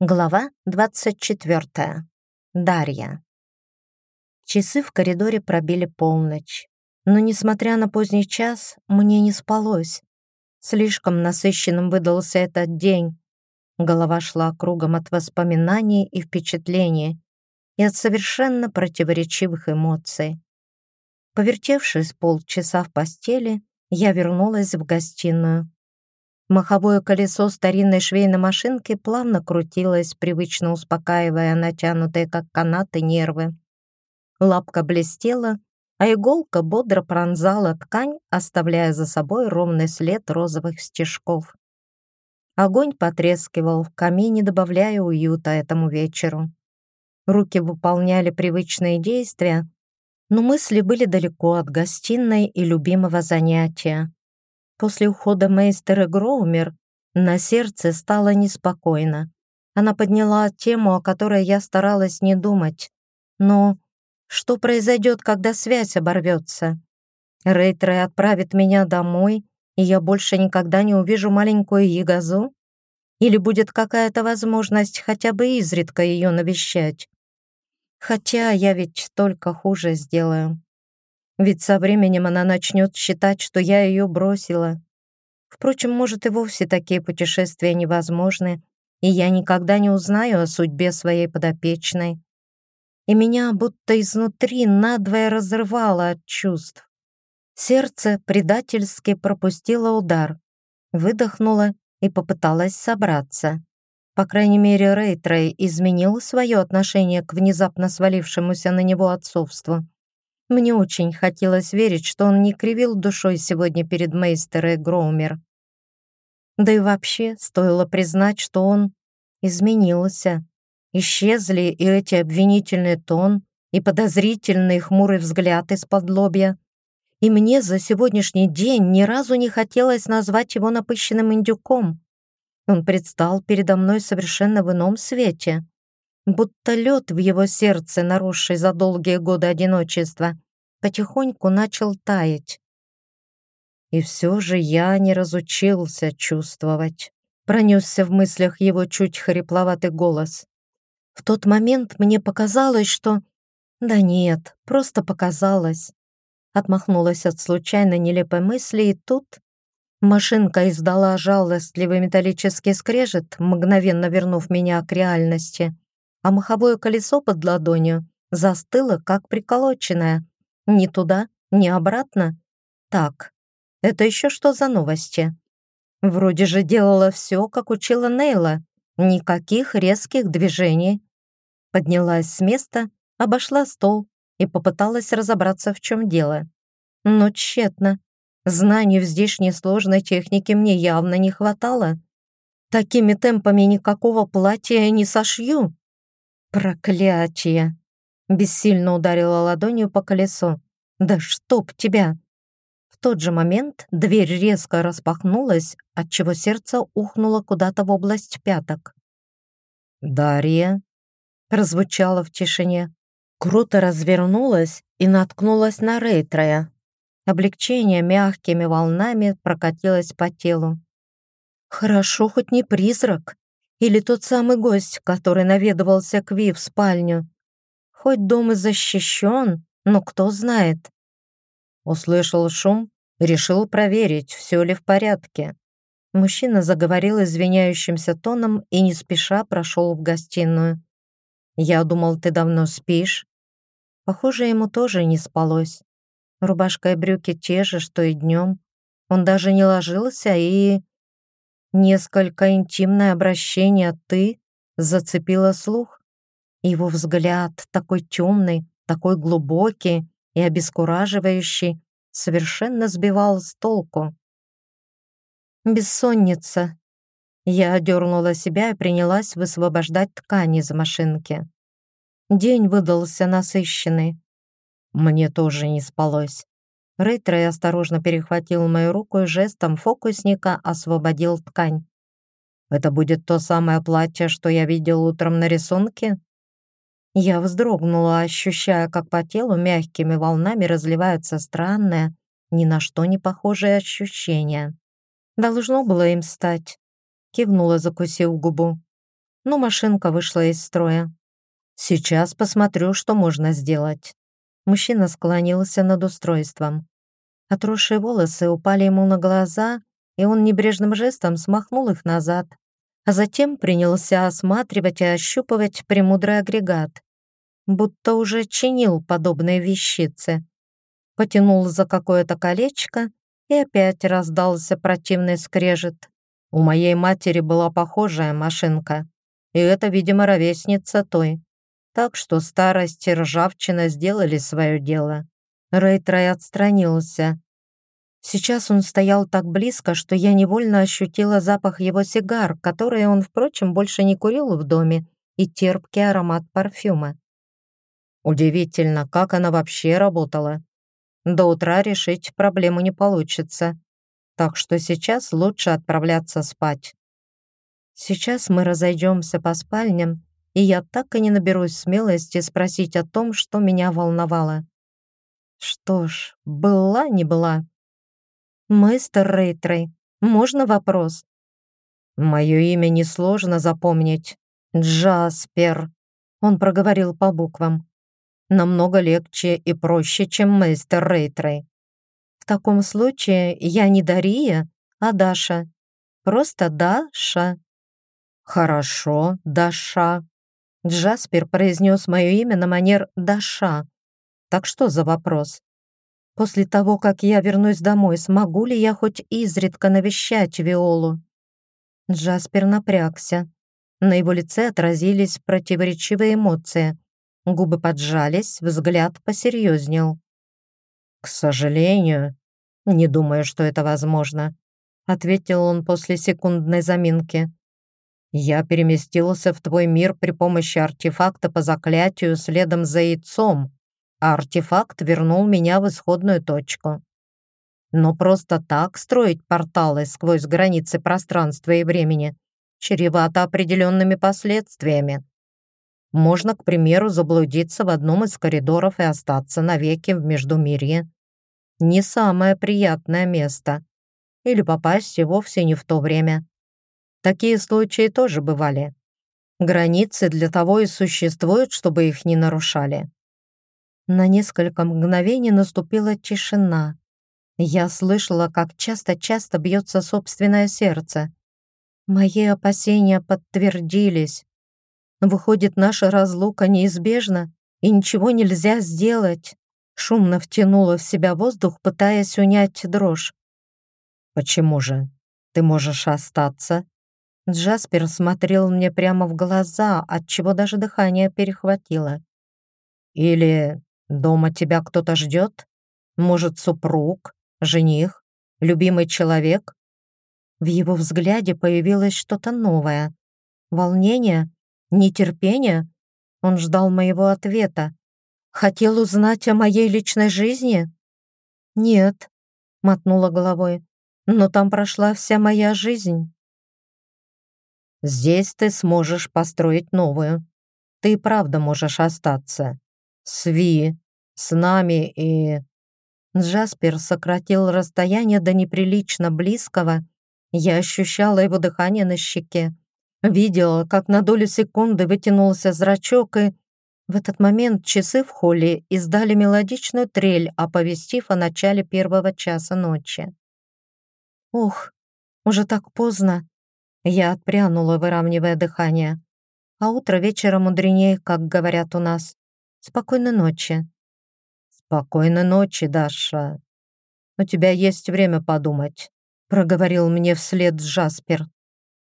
Глава 24. Дарья. Часы в коридоре пробили полночь. Но, несмотря на поздний час, мне не спалось. Слишком насыщенным выдался этот день. Голова шла кругом от воспоминаний и впечатлений и от совершенно противоречивых эмоций. Повертевшись полчаса в постели, я вернулась в гостиную. Маховое колесо старинной швейной машинки плавно крутилось, привычно успокаивая натянутые, как канаты, нервы. Лапка блестела, а иголка бодро пронзала ткань, оставляя за собой ровный след розовых стежков. Огонь потрескивал в камине, добавляя уюта этому вечеру. Руки выполняли привычные действия, но мысли были далеко от гостиной и любимого занятия. После ухода мейстера Гроумер на сердце стало неспокойно. Она подняла тему, о которой я старалась не думать. Но что произойдет, когда связь оборвется? Рейтрей отправит меня домой, и я больше никогда не увижу маленькую Ягозу? Или будет какая-то возможность хотя бы изредка ее навещать? Хотя я ведь только хуже сделаю. Ведь со временем она начнет считать, что я ее бросила. Впрочем, может и вовсе такие путешествия невозможны, и я никогда не узнаю о судьбе своей подопечной. И меня будто изнутри надвое разрывало от чувств. Сердце предательски пропустило удар, выдохнуло и попыталась собраться. По крайней мере, Рейтрей изменил свое отношение к внезапно свалившемуся на него отцовству. Мне очень хотелось верить, что он не кривил душой сегодня перед Мейстерой Гроумер. Да и вообще, стоило признать, что он изменился. Исчезли и эти обвинительный тон, и подозрительный хмурый взгляд из-под лобья. И мне за сегодняшний день ни разу не хотелось назвать его напыщенным индюком. Он предстал передо мной совершенно в ином свете будто лед в его сердце, наросший за долгие годы одиночества, потихоньку начал таять. И все же я не разучился чувствовать. Пронесся в мыслях его чуть хрипловатый голос. В тот момент мне показалось, что... Да нет, просто показалось. Отмахнулась от случайно нелепой мысли, и тут... Машинка издала жалостливый металлический скрежет, мгновенно вернув меня к реальности а маховое колесо под ладонью застыло, как приколоченное. Ни туда, ни обратно. Так, это еще что за новости? Вроде же делала все, как учила Нейла. Никаких резких движений. Поднялась с места, обошла стол и попыталась разобраться, в чем дело. Но тщетно. Знаний в здешней сложной технике мне явно не хватало. Такими темпами никакого платья не сошью. «Проклятие!» Бессильно ударила ладонью по колесу. «Да чтоб тебя!» В тот же момент дверь резко распахнулась, отчего сердце ухнуло куда-то в область пяток. «Дарья!» прозвучало в тишине. Круто развернулась и наткнулась на Рейтроя. Облегчение мягкими волнами прокатилось по телу. «Хорошо, хоть не призрак!» Или тот самый гость, который наведывался к Ви в спальню. Хоть дом и защищен, но кто знает. Услышал шум, решил проверить, все ли в порядке. Мужчина заговорил извиняющимся тоном и не спеша прошел в гостиную. «Я думал, ты давно спишь». Похоже, ему тоже не спалось. Рубашка и брюки те же, что и днем. Он даже не ложился и Несколько интимное обращение «ты» зацепило слух. Его взгляд, такой темный, такой глубокий и обескураживающий, совершенно сбивал с толку. Бессонница. Я одернула себя и принялась высвобождать ткани из машинки. День выдался насыщенный. Мне тоже не спалось. Рейтрей осторожно перехватил мою руку и жестом фокусника освободил ткань. «Это будет то самое платье, что я видел утром на рисунке?» Я вздрогнула, ощущая, как по телу мягкими волнами разливаются странные, ни на что не похожие ощущения. Должно было им стать. Кивнула, закусив губу. но машинка вышла из строя. Сейчас посмотрю, что можно сделать. Мужчина склонился над устройством. Отросшие волосы упали ему на глаза, и он небрежным жестом смахнул их назад, а затем принялся осматривать и ощупывать премудрый агрегат, будто уже чинил подобные вещицы. Потянул за какое-то колечко, и опять раздался противный скрежет. У моей матери была похожая машинка, и это, видимо, ровесница той. Так что старость и ржавчина сделали свое дело. Рейтрай отстранился. Сейчас он стоял так близко, что я невольно ощутила запах его сигар, которые он, впрочем, больше не курил в доме, и терпкий аромат парфюма. Удивительно, как она вообще работала. До утра решить проблему не получится так что сейчас лучше отправляться спать. Сейчас мы разойдемся по спальням, и я так и не наберусь смелости спросить о том, что меня волновало. Что ж, была не была. «Мистер Рейтрей, можно вопрос?» «Мое имя несложно запомнить. Джаспер», — он проговорил по буквам. «Намного легче и проще, чем мистер Рейтрей таком случае я не Дария, а Даша. Просто Даша». «Хорошо, Даша». Джаспер произнес мое имя на манер Даша. «Так что за вопрос?» «После того, как я вернусь домой, смогу ли я хоть изредка навещать Виолу?» Джаспер напрягся. На его лице отразились противоречивые эмоции. Губы поджались, взгляд посерьезнел. «К сожалению, «Не думаю, что это возможно», — ответил он после секундной заминки. «Я переместился в твой мир при помощи артефакта по заклятию следом за яйцом, а артефакт вернул меня в исходную точку. Но просто так строить порталы сквозь границы пространства и времени чревато определенными последствиями. Можно, к примеру, заблудиться в одном из коридоров и остаться навеки в Междумирье не самое приятное место. Или попасть и вовсе не в то время. Такие случаи тоже бывали. Границы для того и существуют, чтобы их не нарушали. На несколько мгновений наступила тишина. Я слышала, как часто-часто бьется собственное сердце. Мои опасения подтвердились. Выходит, наша разлука неизбежна, и ничего нельзя сделать. Шумно втянула в себя воздух, пытаясь унять дрожь. «Почему же? Ты можешь остаться?» Джаспер смотрел мне прямо в глаза, отчего даже дыхание перехватило. «Или дома тебя кто-то ждет? Может, супруг, жених, любимый человек?» В его взгляде появилось что-то новое. Волнение? Нетерпение? Он ждал моего ответа. Хотел узнать о моей личной жизни? Нет, мотнула головой, но там прошла вся моя жизнь. Здесь ты сможешь построить новую. Ты правда можешь остаться. С Ви, с нами и... Джаспер сократил расстояние до неприлично близкого. Я ощущала его дыхание на щеке. Видела, как на долю секунды вытянулся зрачок и в этот момент часы в холле издали мелодичную трель, оповестив о начале первого часа ночи. «Ух, уже так поздно!» Я отпрянула, выравнивая дыхание. «А утро вечера мудренее, как говорят у нас. Спокойной ночи!» «Спокойной ночи, Даша! У тебя есть время подумать», проговорил мне вслед Джаспер.